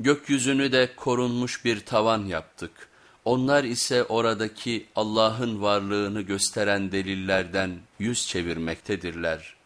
Gökyüzünü de korunmuş bir tavan yaptık. Onlar ise oradaki Allah'ın varlığını gösteren delillerden yüz çevirmektedirler.